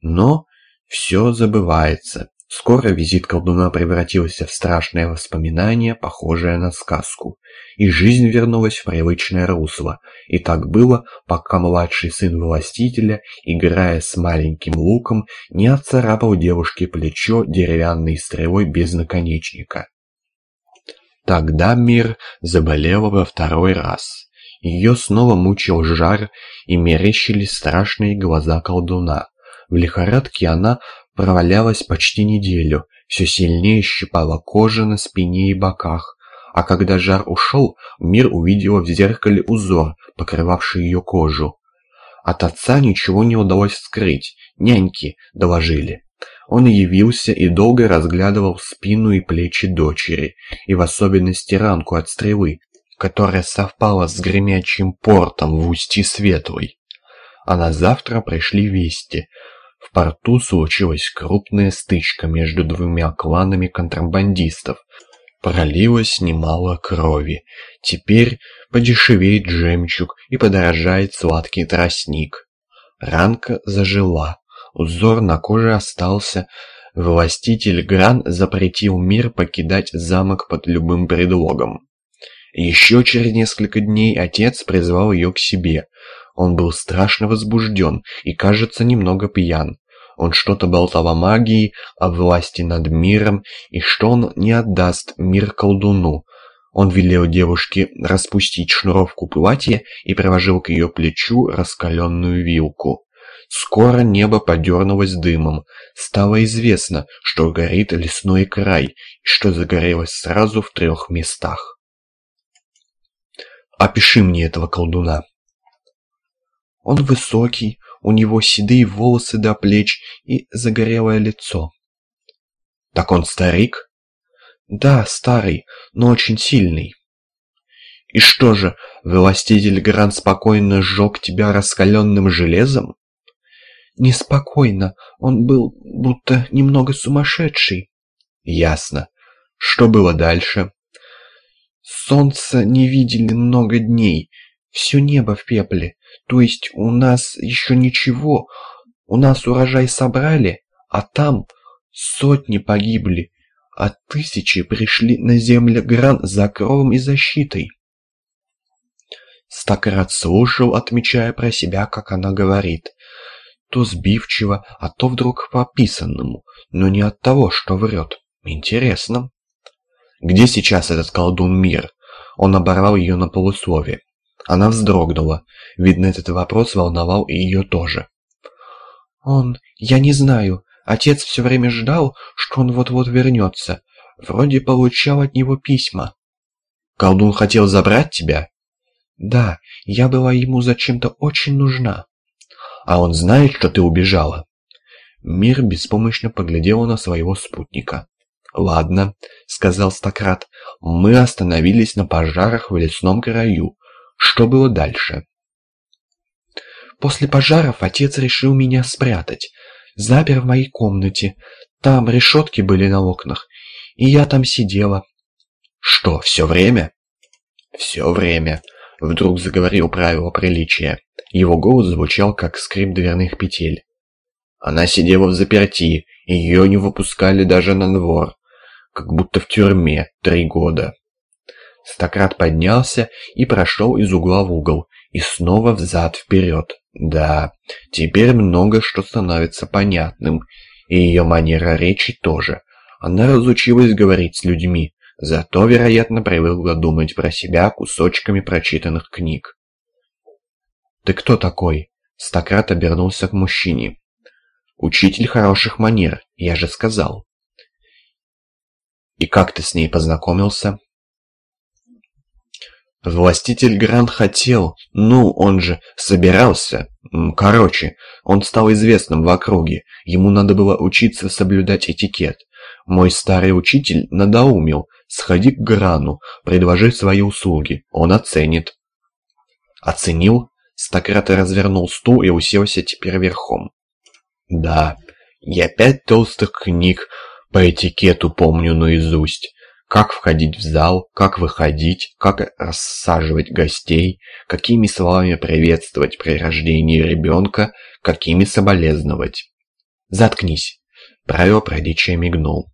Но все забывается. Скоро визит колдуна превратился в страшное воспоминание, похожее на сказку, и жизнь вернулась в привычное русло. И так было, пока младший сын властителя, играя с маленьким луком, не отцарапал девушке плечо деревянной стрелой без наконечника. Тогда мир заболела во второй раз. Ее снова мучил жар и мерещились страшные глаза колдуна. В лихорадке она провалялась почти неделю, все сильнее щипала кожа на спине и боках, а когда жар ушел, мир увидела в зеркале узор, покрывавший ее кожу. От отца ничего не удалось скрыть, няньки доложили. Он явился и долго разглядывал спину и плечи дочери, и в особенности ранку от стрелы, которая совпала с гремячим портом в устье Светлой. А на завтра пришли вести, в порту случилась крупная стычка между двумя кланами контрабандистов. Пролилось немало крови. Теперь подешевеет жемчуг и подорожает сладкий тростник. Ранка зажила. Узор на коже остался. Властитель Гран запретил мир покидать замок под любым предлогом. Еще через несколько дней отец призвал ее к себе. Он был страшно возбужден и, кажется, немного пьян. Он что-то болтал о магии, о власти над миром, и что он не отдаст мир колдуну. Он велел девушке распустить шнуровку платья и приложил к ее плечу раскаленную вилку. Скоро небо подернулось дымом. Стало известно, что горит лесной край, и что загорелось сразу в трех местах. «Опиши мне этого колдуна», он высокий, у него седые волосы до плеч и загорелое лицо. Так он старик? Да, старый, но очень сильный. И что же, властитель Гран спокойно сжег тебя раскаленным железом? Неспокойно, он был будто немного сумасшедший. Ясно. Что было дальше? Солнце не видели много дней, все небо в пепле. То есть у нас еще ничего, у нас урожай собрали, а там сотни погибли, а тысячи пришли на землю Гран за кровом и защитой. Стократ слушал, отмечая про себя, как она говорит. То сбивчиво, а то вдруг по описанному, но не от того, что врет. Интересно. Где сейчас этот колдун мир? Он оборвал ее на полусловие. Она вздрогнула. Видно, этот вопрос волновал и ее тоже. «Он... Я не знаю. Отец все время ждал, что он вот-вот вернется. Вроде получал от него письма». «Колдун хотел забрать тебя?» «Да, я была ему зачем-то очень нужна». «А он знает, что ты убежала?» Мир беспомощно поглядел на своего спутника. «Ладно», — сказал Стократ, — «мы остановились на пожарах в лесном краю. Что было дальше? После пожаров отец решил меня спрятать. Запер в моей комнате. Там решетки были на окнах. И я там сидела. Что, все время? Все время. Вдруг заговорил правило приличия. Его голос звучал, как скрип дверных петель. Она сидела в заперти, ее не выпускали даже на двор. Как будто в тюрьме три года. Стократ поднялся и прошел из угла в угол, и снова взад-вперед. Да, теперь много что становится понятным, и ее манера речи тоже. Она разучилась говорить с людьми, зато, вероятно, привыкла думать про себя кусочками прочитанных книг. «Ты кто такой?» Стократ обернулся к мужчине. «Учитель хороших манер, я же сказал». «И как ты с ней познакомился?» Властитель Гран хотел, ну, он же собирался. Короче, он стал известным в округе, ему надо было учиться соблюдать этикет. Мой старый учитель надоумил, сходи к Грану, предложи свои услуги, он оценит. Оценил? Стократ развернул стул и уселся теперь верхом. Да, я пять толстых книг по этикету помню наизусть. Как входить в зал, как выходить, как рассаживать гостей, какими словами приветствовать при рождении ребенка, какими соболезновать. «Заткнись!» Правил проличия мигнул.